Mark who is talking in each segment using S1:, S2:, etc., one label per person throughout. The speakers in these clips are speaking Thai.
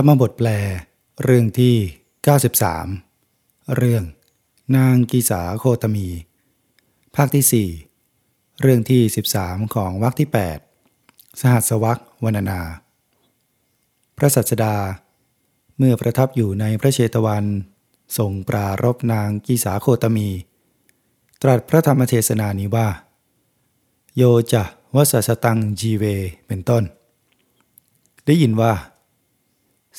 S1: ธรรมบทแปล เรื่องที่ 93 เรื่อง นางกีสาโคตมี ภาคที่ 4 เรื่องที่ 13 ของวรรคที่ 8 สหัสวรรควรรณนา พระสัสดา เมื่อประทับอยู่ในพระเชตวันทรงปรารบนางกีสาโคตมี ตรัสพระธรรมเทศนานี้ว่า โยจะวัสสตังจีเวเป็นต้น ได้ยินว่า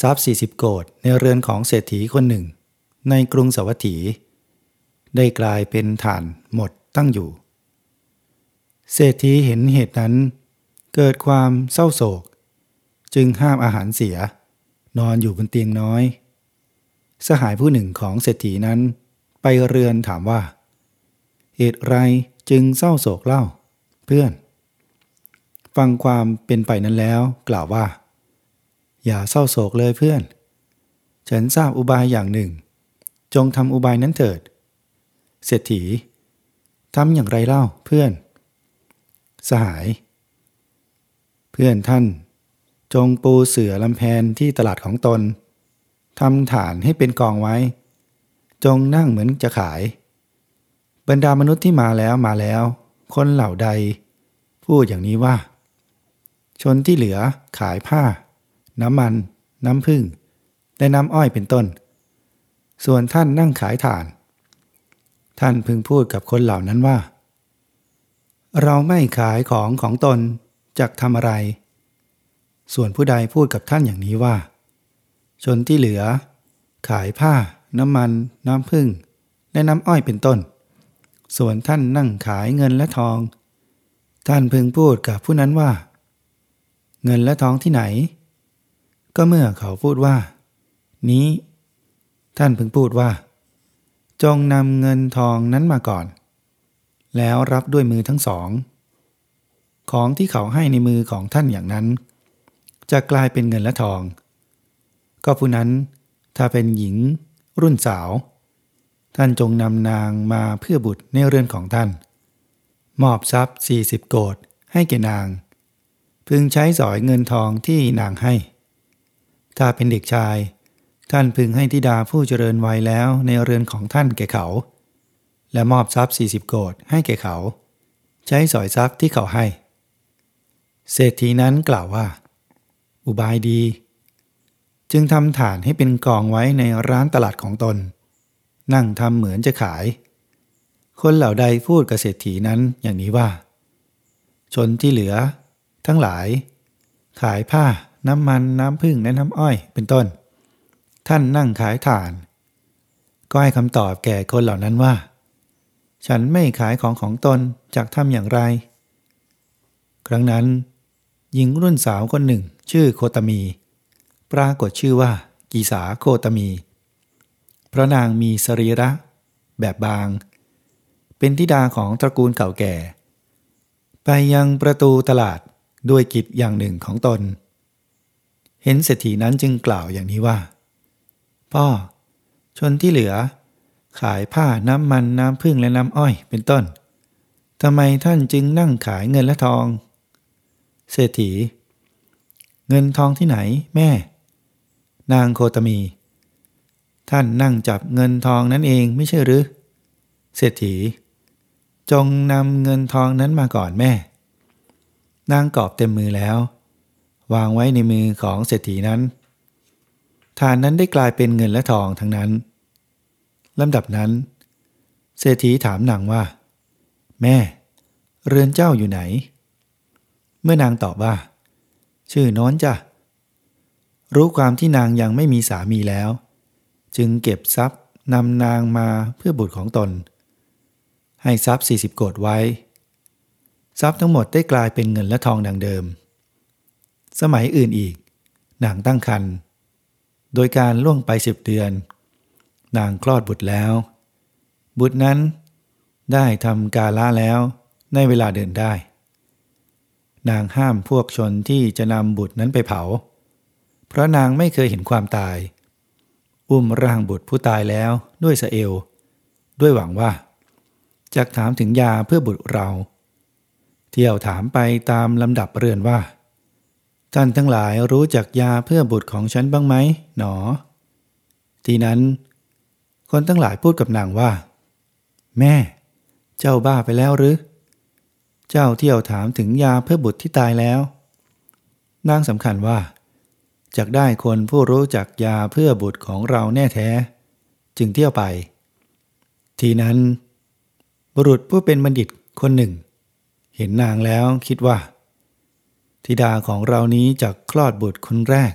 S1: ทรัพย์40 โกดในเรือนของเศรษฐีคนหนึ่ง ในกรุงสวัสถีได้กลายเป็นฐานหมดตั้งอยู่ เศรษฐีเห็นเหตุนั้น เกิดความเศร้าโศก จึงห้ามอาหารเสีย นอนอยู่บนเตียงน้อย สหายผู้หนึ่งของเศรษฐีนั้น ไปเรือนถามว่า เหตุไรจึงเศร้าโศกเล่า เพื่อน ฟังความเป็นไปนั้นแล้วกล่าวว่า อย่าเศร้าโศกเลยเพื่อน ฉันทราบอุบายอย่างหนึ่ง จงทำอุบายนั้นเถิด เศรษฐีทำอย่างไรเล่าเพื่อน สหาย เพื่อนท่าน จงปูเสือลำแพนที่ตลาดของตนทำฐานให้เป็นกองไว้ จงนั่งเหมือนจะขาย บรรดามนุษย์ที่มาแล้วมาแล้ว คนเหล่าใด พูดอย่างนี้ว่า ชนที่เหลือขายผ้า น้ำมัน น้ำผึ้งและน้ำอ้อยเป็นต้น ส่วนท่านนั่งขายถ่าน ท่านพึงพูดกับคนเหล่านั้นว่า เราไม่ขายของของตนจะทำอะไร ส่วนผู้ใดพูดกับท่านอย่างนี้ว่า ชนที่เหลือ ขายผ้า น้ำมัน น้ำผึ้งและน้ำอ้อยเป็นต้น ส่วนท่านนั่งขายเงินและทอง ท่านพึงพูดกับผู้นั้นว่า เงินและทองที่ไหน ก็เมื่อเขาพูดว่า นี้ ท่านพึงพูดว่า จงนำเงินทองนั้นมาก่อน แล้วรับด้วยมือทั้งสอง ของที่เขาให้ในมือของท่านอย่างนั้น จะกลายเป็นเงินและทอง ก็ผู้นั้นถ้าเป็นหญิง รุ่นสาว ท่านจงนำนางมาเพื่อบุตรในเรือนของท่าน มอบทรัพย์ 40 โกดให้แก่นาง พึงใช้สอยเงินทองที่นางให้ ถ้าเป็นเด็กชาย ท่านพึงให้ธิดาผู้เจริญวัยแล้วในเรือนของท่านแก่เขา และมอบทรัพย์ 40 โกดให้แก่เขา ใช้สอยทรัพย์ที่เขาให้ เศรษฐีนั้นกล่าวว่า อุบายดี จึงทำฐานให้เป็นกองไว้ในร้านตลาดของตน นั่งทำเหมือนจะขาย คนเหล่าใดพูดกับเศรษฐีนั้นอย่างนี้ว่า ชนที่เหลือ ทั้งหลาย ขายผ้า น้ำมันน้ำพึ่งและน้ำอ้อยเป็นต้น ท่านนั่งขายถ่าน ก็ให้คำตอบแก่คนเหล่านั้นว่า ฉันไม่ขายของของตนจากทำอย่างไร ครั้งนั้น หญิงรุ่นสาวคนหนึ่ง ชื่อโคตมี ปรากฏชื่อว่า กีสาโคตมีเพราะนางมีสรีระ แบบบาง เป็นธิดาของตระกูลเก่าแก่ ไปยังประตูตลาดด้วยกิจอย่างหนึ่งของตน เห็นเศรษฐีนั้นจึงกล่าวอย่างนี้ว่า พ่อ ชนที่เหลือ ขายผ้าน้ำมันน้ำพึ่งและน้ำอ้อยเป็นต้นทำไมท่านจึงนั่งขายเงินและทอง เศรษฐี เงินทองที่ไหนแม่ นางโคตมี ท่านนั่งจับเงินทองนั้นเองไม่ใช่หรือ เศรษฐี จงนำเงินทองนั้นมาก่อนแม่ นางกอบเต็มมือแล้ว วางไว้ในมือของเศรษฐีนั้นฐานนั้นได้กลายเป็นเงินและทองทั้งนั้นลำดับนั้น เศรษฐีถามนางว่า แม่ เรือนเจ้าอยู่ไหน เมื่อนางตอบว่า ชื่อน้อนจ้ะรู้ความที่นางยังไม่มีสามีแล้ว จึงเก็บทรัพย์นำนางมาเพื่อบุตรของตน ให้ทรัพย์40โกดไว้ ทรัพย์ทั้งหมดได้กลายเป็นเงินและทองดังเดิม สมัยอื่นอีก นางตั้งครรภ์โดยการล่วงไปสิบเดือน นางคลอดบุตรแล้ว บุตรนั้นได้ทำกาละแล้วในเวลาเดินได้ นางห้ามพวกชนที่จะนำบุตรนั้นไปเผา เพราะนางไม่เคยเห็นความตาย อุ้มร่างบุตรผู้ตายแล้วด้วยสะเอว ด้วยหวังว่าจะถามถึงยาเพื่อบุตรเรา เที่ยวถามไปตามลำดับเรือนว่า ท่านทั้งหลายรู้จักยาเพื่อบุตรของฉันบ้างไหมหนอ ทีนั้น คนทั้งหลายพูดกับนางว่า แม่ เจ้าบ้าไปแล้วหรือ เจ้าเที่ยวถามถึงยาเพื่อบุตรที่ตายแล้ว นางสำคัญว่าจะได้คนผู้รู้จักยาเพื่อบุตรของเราแน่แท้ จึงเที่ยวไป ทีนั้น บุรุษผู้เป็นบัณฑิตคนหนึ่ง เห็นนางแล้วคิดว่า ธิดาของเรานี้จะคลอดบุตรคนแรก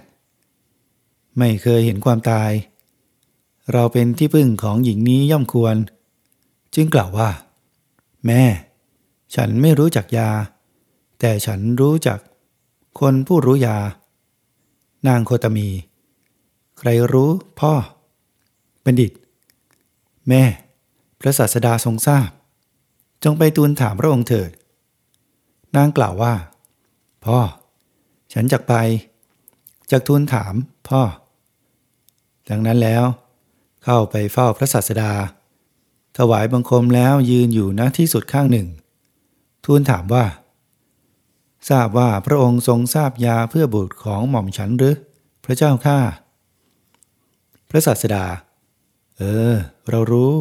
S1: ไม่เคยเห็นความตาย เราเป็นที่พึ่งของหญิงนี้ย่อมควร จึงกล่าวว่า แม่ ฉันไม่รู้จักยา แต่ฉันรู้จัก คนผู้รู้ยา นางโคตมี ใครรู้พ่อ บัณฑิต แม่ พระศาสดาทรงทราบ จงไปทูลถามพระองค์เถิด นางกล่าวว่า พ่อ ฉันจักไปจักทูลถามพ่อ ดังนั้นแล้ว เข้าไปเฝ้าพระศาสดา ถวายบังคมแล้วยืนอยู่ณที่สุดข้างหนึ่ง ทูลถามว่า ทราบว่าพระองค์ทรงทราบยาเพื่อบุตรของหม่อมฉันหรือ พระเจ้าข้าพระศาสดา เออ เรารู้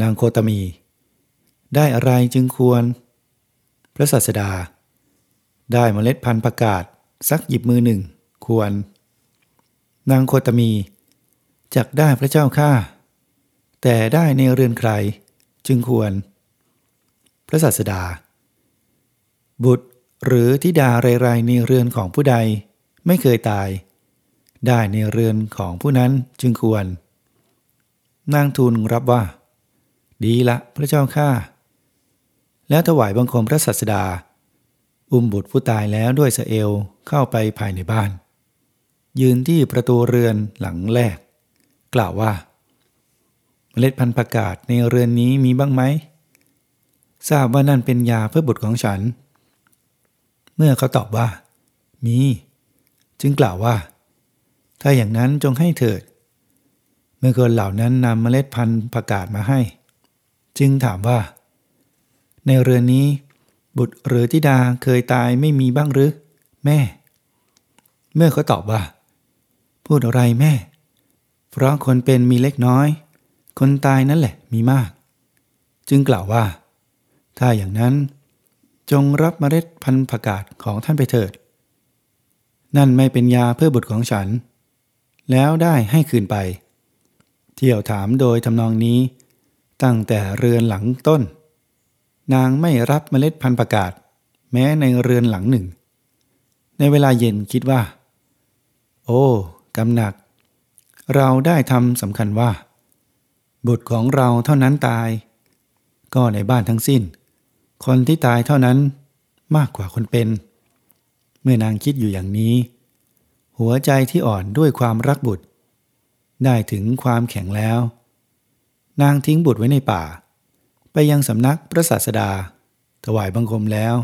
S1: นางโคตมี ได้อะไรจึงควร พระศาสดา ได้มเมล็ดพันธุ์ประกาศสักหยิบมือหนึ่ง ควร นางโคตมีจักได้พระเจ้าข้าแต่ได้ในเรือนใคร จึงควร พระศาสดา บุตรหรือทิดาไรๆในเรือนของผู้ใดไม่เคยตาย ได้ในเรือนของผู้นั้นจึงควร นางทูลรับว่า ดีละพระเจ้าข้าแล้วถวายบังคมพระศาสดา อุ้มบุตรผู้ตายแล้วด้วยสเอลเข้าไปภายในบ้าน ยืนที่ประตูเรือนหลังแรก กล่าวว่า เมล็ดพันธุ์ประกาศในเรือนนี้มีบ้างไหม ทราบว่านั่นเป็นยาเพื่อบุตรของฉัน เมื่อเขาตอบว่า มี จึงกล่าวว่า ถ้าอย่างนั้นจงให้เถิด เมื่อคนเหล่านั้นนำเมล็ดพันธุ์ประกาศมาให้ จึงถามว่า ในเรือนนี้ บุตรหรือธิดาเคยตายไม่มีบ้างหรือ แม่ เมื่อเขาตอบว่า พูดอะไรแม่ เพราะคนเป็นมีเล็กน้อย คนตายนั่นแหละมีมาก จึงกล่าวว่า ถ้าอย่างนั้น จงรับมเมล็ดพันธุ์ผักกาดของท่านไปเถิด นั่นไม่เป็นยาเพื่อบุตรของฉัน แล้วได้ให้คืนไป เที่ยวถามโดยทำนองนี้ ตั้งแต่เรือนหลังต้น นางไม่รับเมล็ดพันธุ์ประกาศ แม้ในเรือนหลังหนึ่ง ในเวลาเย็นคิดว่า โอ้กำหนัก เราได้ทำสำคัญว่า บุตรของเราเท่านั้นตาย ก็ในบ้านทั้งสิ้น คนที่ตายเท่านั้นมากกว่าคนเป็น เมื่อนางคิดอยู่อย่างนี้ หัวใจที่อ่อนด้วยความรักบุตร ได้ถึงความแข็งแล้ว นางทิ้งบุตรไว้ในป่า ไปยังสำนักพระศาสดา ถวายบังคมแล้ว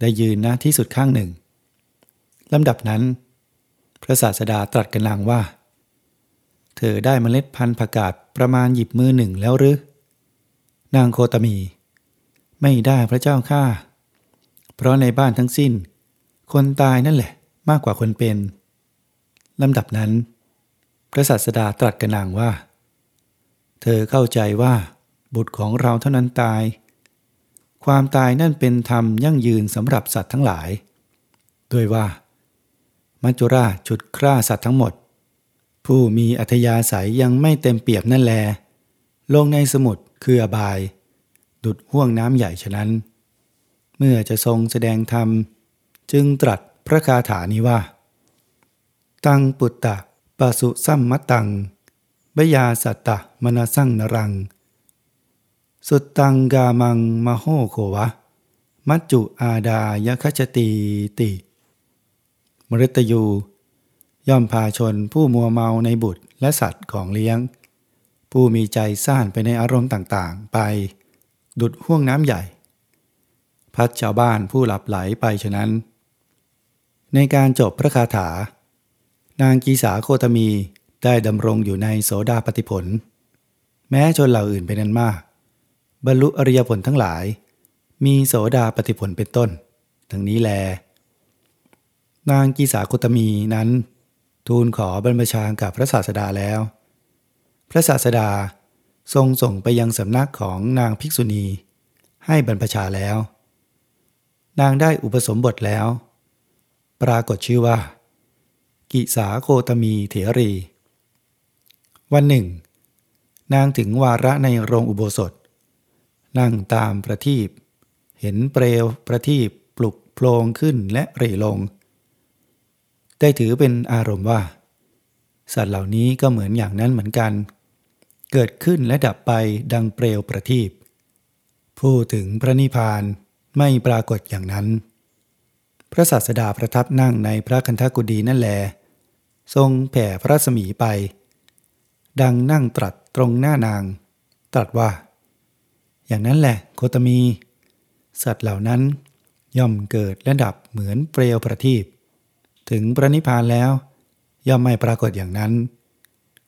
S1: ได้ยืนณที่สุดข้างหนึ่งลำดับนั้น พระศาสดาตรัสกันนางว่า เธอได้มเมล็ดพันธุ์ผักกาดประมาณหยิบมือหนึ่งแล้วหรือนางโคตมี ไม่ได้พระเจ้าข้าเพราะในบ้านทั้งสิ้น คนตายนั่นแหละมากกว่าคนเป็นลำดับนั้น พระศาสดาตรัสกันนางว่า เธอเข้าใจว่า บุตรของเราเท่านั้นตาย ความตายนั่นเป็นธรรมยั่งยืนสำหรับสัตว์ทั้งหลาย ด้วยว่า มัจจุราชฉุดคร่าสัตว์ทั้งหมด ผู้มีอัธยาศัยยังไม่เต็มเปียมนั่นแล ลงในสมุทรคืออบาย ดุดห่วงน้ำใหญ่ฉะนั้น เมื่อจะทรงแสดงธรรม จึงตรัสพระคาถานี้ว่า ตังปุตตะปะสุสัมมตังบยาสัตตะมนาสั่งนรัง สุดตังกามังมโหโควะ มัจจุอาดายคชตีติ มฤตยู ย่อมพาชนผู้มัวเมาในบุตรและสัตว์ของเลี้ยง ผู้มีใจซ่านไปในอารมณ์ต่างๆ ไป ดุดห่วงน้ำใหญ่ พัดชาวบ้านผู้หลับไหลไปฉะนั้น ในการจบพระคาถา นางกีสาโคตมีได้ดำรงอยู่ในโสดาปฏิผล แม้ชนเหล่าอื่นเป็นนั้นมาก บรรลุอริยผลทั้งหลาย มีโสดาปฏิผลเป็นต้นทั้งนี้แล นางกีสาโคตมีนั้น ทูลขอบรรพชากับพระศาสดาแล้ว พระศาสดาทรงส่งไปยังสำนักของนางภิกษุณี ให้บรรพชาแล้ว นางได้อุปสมบทแล้ว ปรากฏชื่อว่า กิสาโคตมีเถรี วันหนึ่ง นางถึงวาระในโรงอุโบสถ นั่งตามประทีปเห็นเปลวประทีปปลุกโพลงขึ้นและเร่ลง ได้ถือเป็นอารมณ์ว่า สัตว์เหล่านี้ก็เหมือนอย่างนั้นเหมือนกัน เกิดขึ้นและดับไปดังเปลวประทีปพูดถึงพระนิพพานไม่ปรากฏอย่างนั้น พระศาสดาประทับนั่งในพระคันธกุฎีนั่นแล ทรงแผ่พระสมีไป ดังนั่งตรัสตรงหน้านาง ตรัสว่า อย่างนั้นแหละโคตมี สัตว์เหล่านั้น ย่อมเกิดและดับเหมือนเปลวประทีปถึงพระนิพพานแล้ว ย่อมไม่ปรากฏอย่างนั้น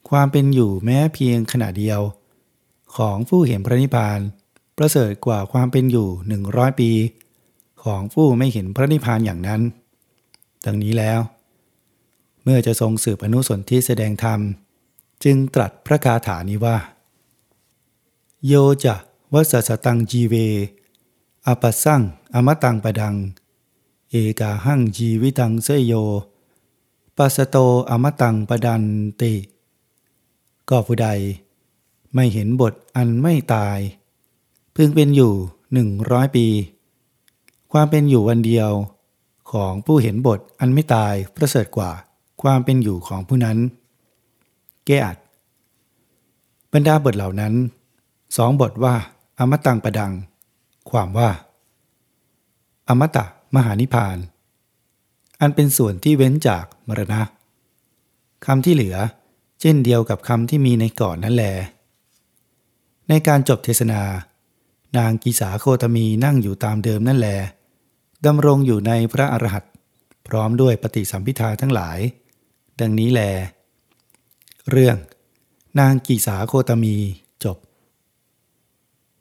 S1: ความเป็นอยู่แม้เพียงขณะเดียว ของผู้เห็นพระนิพพาน ประเสริฐกว่าความเป็นอยู่หนึ่งร้อยปี ของผู้ไม่เห็นพระนิพพานอย่างนั้น ดังนี้แล้ว เมื่อจะทรงสืบอนุสนที่แสดงธรรม จึงตรัสพระคาถานี้ว่า โยจะ วัสสตังจีเว อปัสสังอมตังปดัง เอกาหังจีวิตังเสยโยปัสโตอมตังปดันติ ก็ผู้ใด ไม่เห็นบทอันไม่ตาย พึงเป็นอยู่หนึ่งร้อยปี ความเป็นอยู่วันเดียวของผู้เห็นบทอันไม่ตายประเสริฐกว่าความเป็นอยู่ของผู้นั้น แก้อัดบรรดาบทเหล่านั้นสองบทว่า อมตังประดัง ความว่า อมตะมหานิพาน อันเป็นส่วนที่เว้นจากมรณะคำที่เหลือ เช่นเดียวกับคำที่มีในก่อนนั่นแหลในการจบเทศนา นางกีสาโคตมีนั่งอยู่ตามเดิมนั่นแหลดำรงอยู่ในพระอรหันต์พร้อมด้วยปฏิสัมพิทาทั้งหลาย ดังนี้แล เรื่อง นางกีสาโคตมี